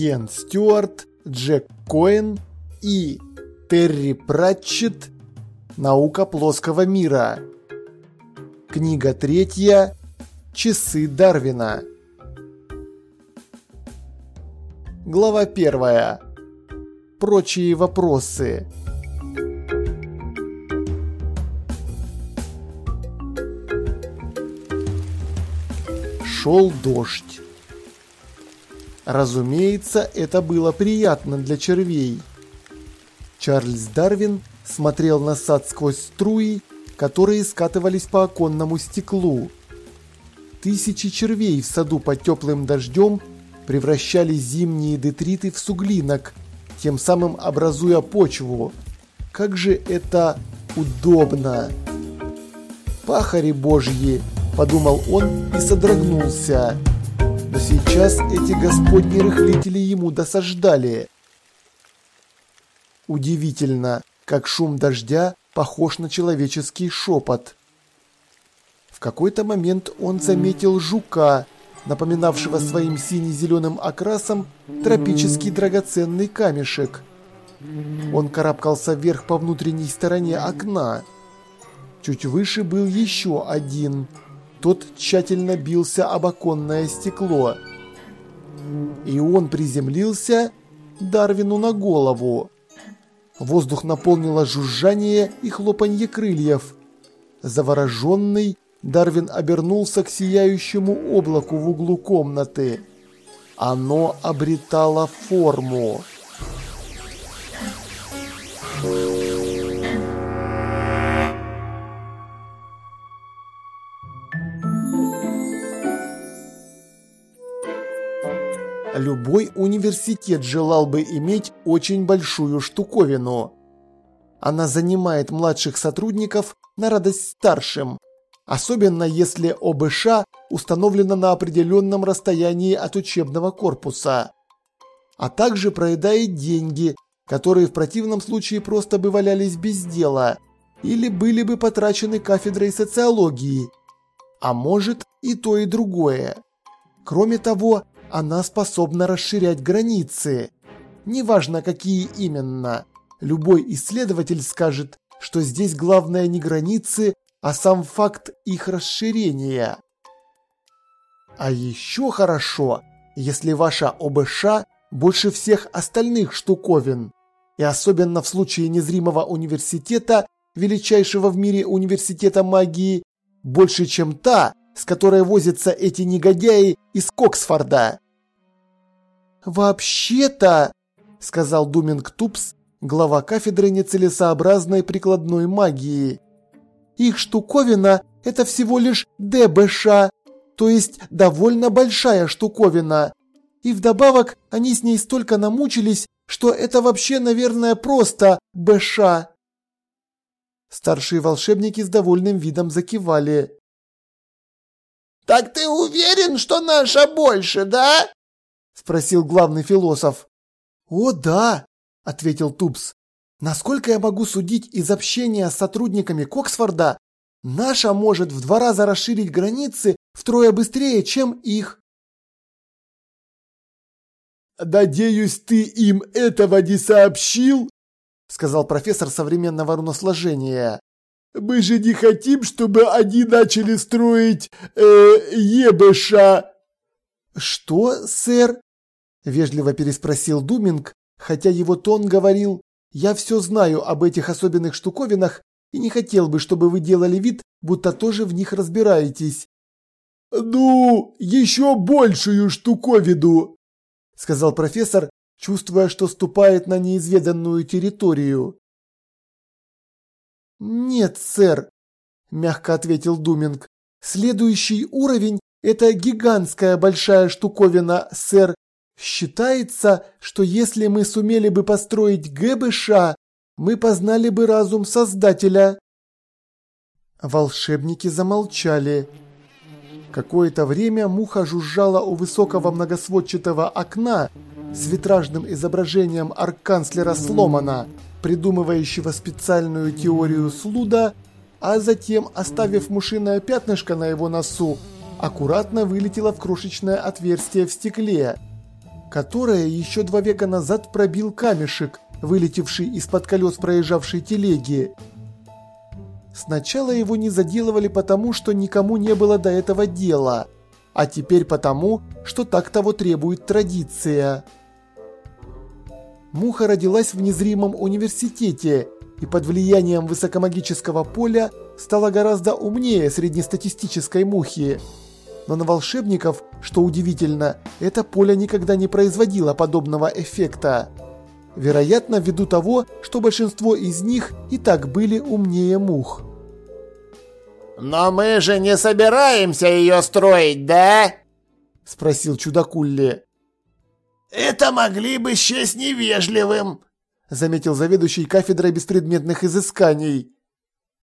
Ген Стюарт, Джек Коэн и Терри Пратчетт «Наука плоского мира». Книга третья «Часы Дарвина». Глава первая. Прочие вопросы. Шел дождь. Разумеется, это было приятно для червей. Чарльз Дарвин смотрел на сад сквозь струи, которые скатывались по оконному стеклу. Тысячи червей в саду под теплым дождем превращали зимние детриты в суглинок, тем самым образуя почву. Как же это удобно! «Пахари божьи!» – подумал он и содрогнулся. Сейчас эти господни рыхлители ему досаждали. Удивительно, как шум дождя похож на человеческий шепот. В какой-то момент он заметил жука, напоминавшего своим сине-зеленым окрасом тропический драгоценный камешек. Он карабкался вверх по внутренней стороне окна. Чуть выше был еще один. Тот тщательно бился об оконное стекло. И он приземлился Дарвину на голову. Воздух наполнило жужжание и хлопанье крыльев. Завороженный, Дарвин обернулся к сияющему облаку в углу комнаты. Оно обретало форму. Любой университет желал бы иметь очень большую штуковину. Она занимает младших сотрудников на радость старшим, особенно если ОБШ установлена на определенном расстоянии от учебного корпуса, а также проедает деньги, которые в противном случае просто бы валялись без дела или были бы потрачены кафедрой социологии, а может и то и другое. Кроме того, она способна расширять границы. Неважно, какие именно. Любой исследователь скажет, что здесь главное не границы, а сам факт их расширения. А еще хорошо, если ваша ОБШ больше всех остальных штуковин, и особенно в случае незримого университета, величайшего в мире университета магии, больше, чем та, с которой возятся эти негодяи из Коксфорда. «Вообще-то», — сказал Думинг Тупс, глава кафедры нецелесообразной прикладной магии, «их штуковина — это всего лишь ДБШ, то есть довольно большая штуковина. И вдобавок они с ней столько намучились, что это вообще, наверное, просто БШ». Старшие волшебники с довольным видом закивали. «Так ты уверен, что наша больше, да?» – спросил главный философ. «О, да!» – ответил Тупс. «Насколько я могу судить из общения с сотрудниками Коксфорда, наша может в два раза расширить границы втрое быстрее, чем их». «Надеюсь, ты им этого не сообщил?» – сказал профессор современного руносложения. «Мы же не хотим, чтобы они начали строить э, ЕБШ!» «Что, сэр?» – вежливо переспросил Думинг, хотя его тон говорил «Я все знаю об этих особенных штуковинах и не хотел бы, чтобы вы делали вид, будто тоже в них разбираетесь». «Ну, еще большую штуковину!» – сказал профессор, чувствуя, что ступает на неизведанную территорию. «Нет, сэр», – мягко ответил Думинг. «Следующий уровень это гигантская большая штуковина, сэр. Считается, что если мы сумели бы построить ГБШ, мы познали бы разум Создателя. Волшебники замолчали. Какое-то время муха жужжала у высокого многосводчатого окна с витражным изображением арканцлера Сломана, придумывающего специальную теорию Слуда, а затем, оставив мушиное пятнышко на его носу, аккуратно вылетела в крошечное отверстие в стекле. которое еще два века назад пробил камешек, вылетевший из-под колес проезжавшей телеги. Сначала его не заделывали потому, что никому не было до этого дела, а теперь потому, что так того требует традиция. Муха родилась в незримом университете и под влиянием высокомагического поля стала гораздо умнее среднестатистической мухи. Но на волшебников, что удивительно, это поле никогда не производило подобного эффекта. Вероятно, ввиду того, что большинство из них и так были умнее мух. «Но мы же не собираемся ее строить, да?» – спросил чудакулли. «Это могли бы счесть невежливым», – заметил заведующий кафедрой беспредметных изысканий.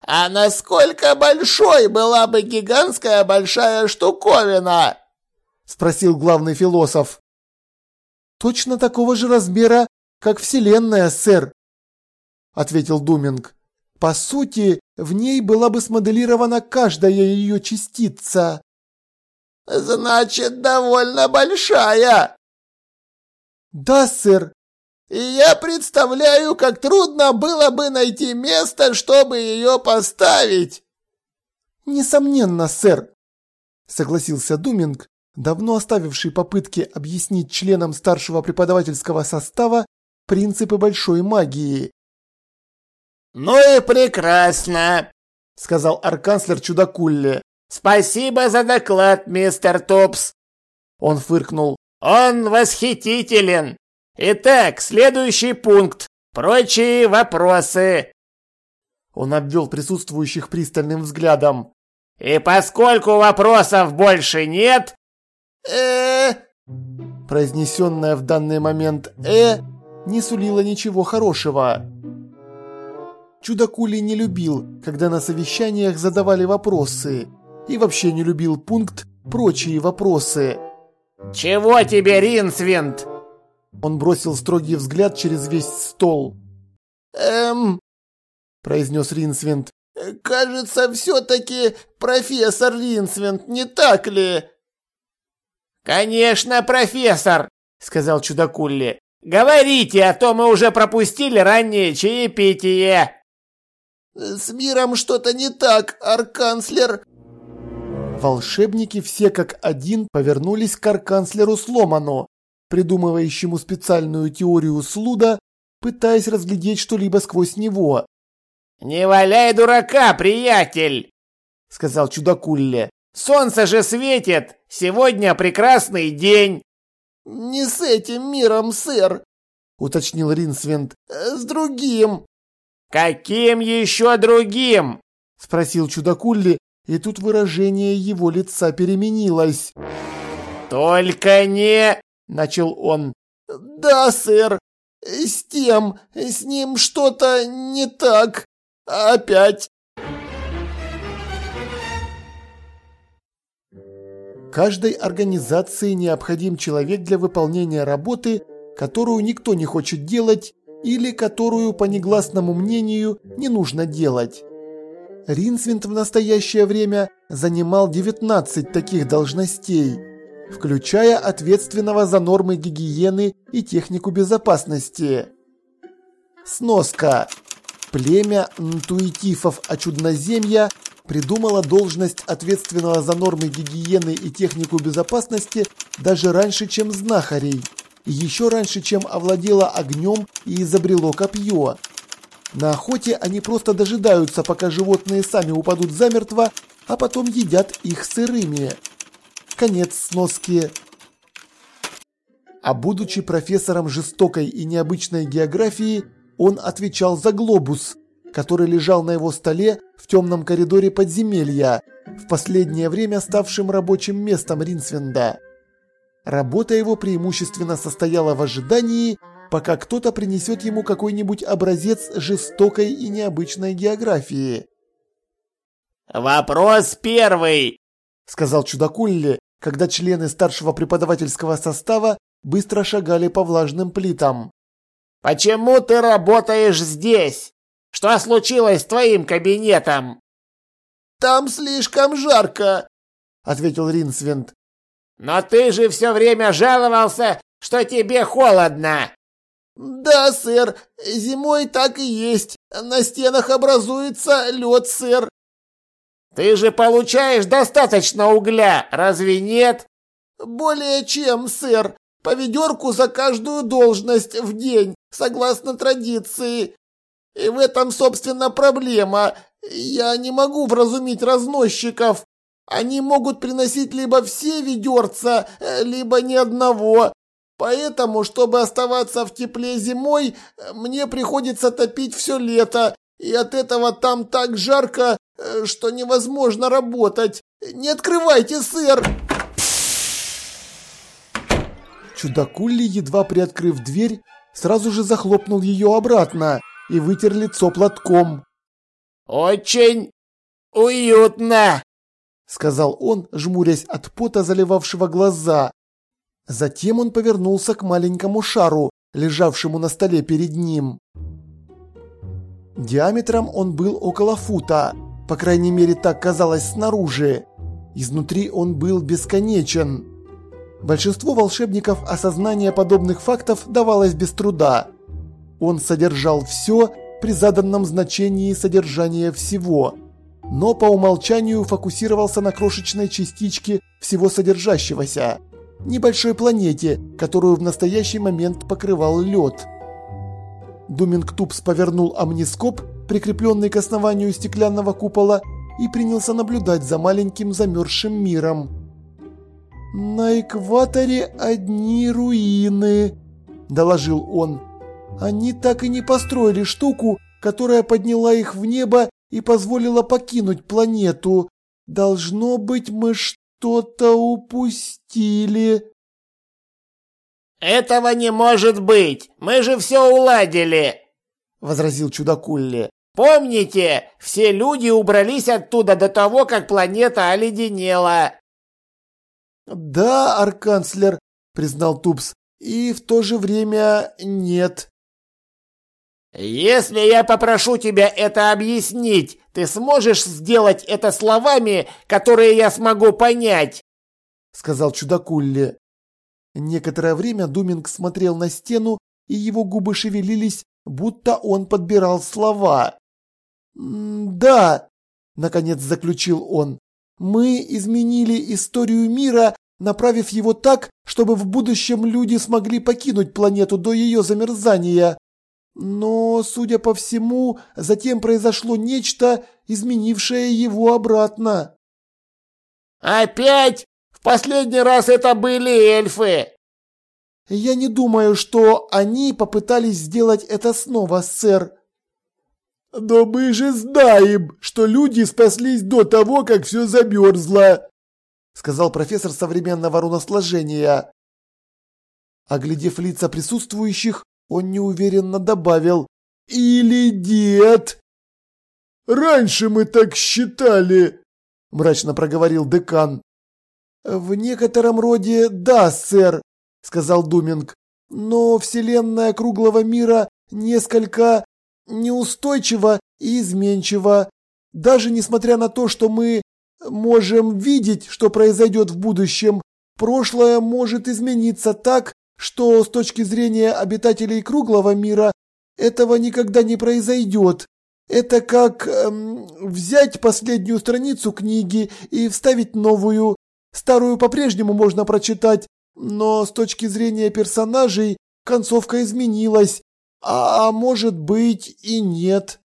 «А насколько большой была бы гигантская большая штуковина?» – спросил главный философ. «Точно такого же размера, как Вселенная, сэр», – ответил Думинг. «По сути, в ней была бы смоделирована каждая ее частица». «Значит, довольно большая». «Да, сэр». «И я представляю, как трудно было бы найти место, чтобы ее поставить». «Несомненно, сэр», – согласился Думинг, давно оставивший попытки объяснить членам старшего преподавательского состава принципы большой магии. «Ну и прекрасно», — сказал арканцлер Чудакулли. «Спасибо за доклад, мистер Топс». Он фыркнул. «Он восхитителен. Итак, следующий пункт. Прочие вопросы». Он обвел присутствующих пристальным взглядом. «И поскольку вопросов больше нет...» э Произнесенное в данный момент «э» не сулило ничего хорошего. Чудакули не любил, когда на совещаниях задавали вопросы, и вообще не любил пункт «Прочие вопросы». «Чего тебе, Ринсвинд?» Он бросил строгий взгляд через весь стол. «Эм...» – произнес Ринсвинд. «Кажется, все-таки профессор Ринсвинд, не так ли?» «Конечно, профессор!» – сказал Чудакулли. «Говорите, а то мы уже пропустили раннее чаепитие!» «С миром что-то не так, арканцлер!» Волшебники все как один повернулись к арканцлеру Сломану, придумывающему специальную теорию Слуда, пытаясь разглядеть что-либо сквозь него. «Не валяй дурака, приятель!» — сказал чудакулле. «Солнце же светит! Сегодня прекрасный день!» «Не с этим миром, сэр!» — уточнил Ринсвинд. «С другим!» «Каким еще другим?» – спросил чудакулли, и тут выражение его лица переменилось. «Только не...» – начал он. «Да, сэр. С тем, с ним что-то не так. Опять». Каждой организации необходим человек для выполнения работы, которую никто не хочет делать или которую, по негласному мнению, не нужно делать. Ринсвинд в настоящее время занимал 19 таких должностей, включая ответственного за нормы гигиены и технику безопасности. Сноска. Племя нтуитифов Очудноземья придумало должность ответственного за нормы гигиены и технику безопасности даже раньше, чем знахарей – еще раньше, чем овладело огнем и изобрело копье. На охоте они просто дожидаются, пока животные сами упадут замертво, а потом едят их сырыми. Конец сноски. А будучи профессором жестокой и необычной географии, он отвечал за глобус, который лежал на его столе в темном коридоре подземелья, в последнее время ставшим рабочим местом Ринсвинда. Работа его преимущественно состояла в ожидании, пока кто-то принесет ему какой-нибудь образец жестокой и необычной географии. «Вопрос первый», — сказал Чудакулли, когда члены старшего преподавательского состава быстро шагали по влажным плитам. «Почему ты работаешь здесь? Что случилось с твоим кабинетом?» «Там слишком жарко», — ответил Ринсвинд. Но ты же все время жаловался, что тебе холодно. Да, сэр, зимой так и есть. На стенах образуется лед, сэр. Ты же получаешь достаточно угля, разве нет? Более чем, сэр. По ведерку за каждую должность в день, согласно традиции. И в этом, собственно, проблема. Я не могу вразумить разносчиков. Они могут приносить либо все ведерца, либо ни одного. Поэтому, чтобы оставаться в тепле зимой, мне приходится топить все лето, и от этого там так жарко, что невозможно работать. Не открывайте, сэр!» Чудакулли, едва приоткрыв дверь, сразу же захлопнул ее обратно и вытер лицо платком. «Очень уютно!» — сказал он, жмурясь от пота, заливавшего глаза. Затем он повернулся к маленькому шару, лежавшему на столе перед ним. Диаметром он был около фута, по крайней мере так казалось снаружи. Изнутри он был бесконечен. Большинству волшебников осознание подобных фактов давалось без труда. Он содержал все при заданном значении содержания всего, но по умолчанию фокусировался на крошечной частичке всего содержащегося, небольшой планете, которую в настоящий момент покрывал лед. Думинг Тупс повернул амнископ, прикрепленный к основанию стеклянного купола, и принялся наблюдать за маленьким замерзшим миром. «На экваторе одни руины», – доложил он. Они так и не построили штуку, которая подняла их в небо и позволила покинуть планету. Должно быть, мы что-то упустили. Этого не может быть. Мы же все уладили, возразил чудакулли. Помните, все люди убрались оттуда до того, как планета оледенела. Да, арканцлер, признал Тупс. И в то же время нет. «Если я попрошу тебя это объяснить, ты сможешь сделать это словами, которые я смогу понять?» Сказал чудакулли. Некоторое время Думинг смотрел на стену, и его губы шевелились, будто он подбирал слова. «Да», — наконец заключил он, — «мы изменили историю мира, направив его так, чтобы в будущем люди смогли покинуть планету до ее замерзания. Но, судя по всему, затем произошло нечто, изменившее его обратно. «Опять? В последний раз это были эльфы!» «Я не думаю, что они попытались сделать это снова, сэр». «Но мы же знаем, что люди спаслись до того, как все замерзло», сказал профессор современного руносложения. Оглядев лица присутствующих, он неуверенно добавил «Или дед?» «Раньше мы так считали», – мрачно проговорил декан. «В некотором роде да, сэр», – сказал Думинг. «Но вселенная круглого мира несколько неустойчива и изменчива. Даже несмотря на то, что мы можем видеть, что произойдет в будущем, прошлое может измениться так, что с точки зрения обитателей круглого мира этого никогда не произойдет. Это как эм, взять последнюю страницу книги и вставить новую. Старую по-прежнему можно прочитать, но с точки зрения персонажей концовка изменилась, а, а может быть и нет.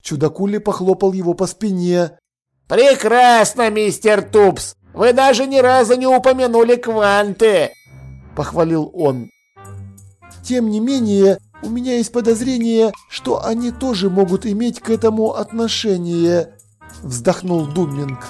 Чудакули похлопал его по спине. «Прекрасно, мистер Тупс! Вы даже ни разу не упомянули кванты!» –– похвалил он. «Тем не менее, у меня есть подозрение, что они тоже могут иметь к этому отношение», – вздохнул Думинг.